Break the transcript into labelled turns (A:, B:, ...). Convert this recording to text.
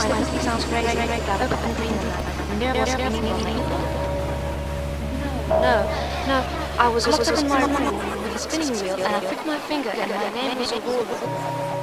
A: sounds no No, I was locked up in my room with a spinning wheel, and I put my finger, and my name was a ball.